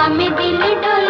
में दिल डोले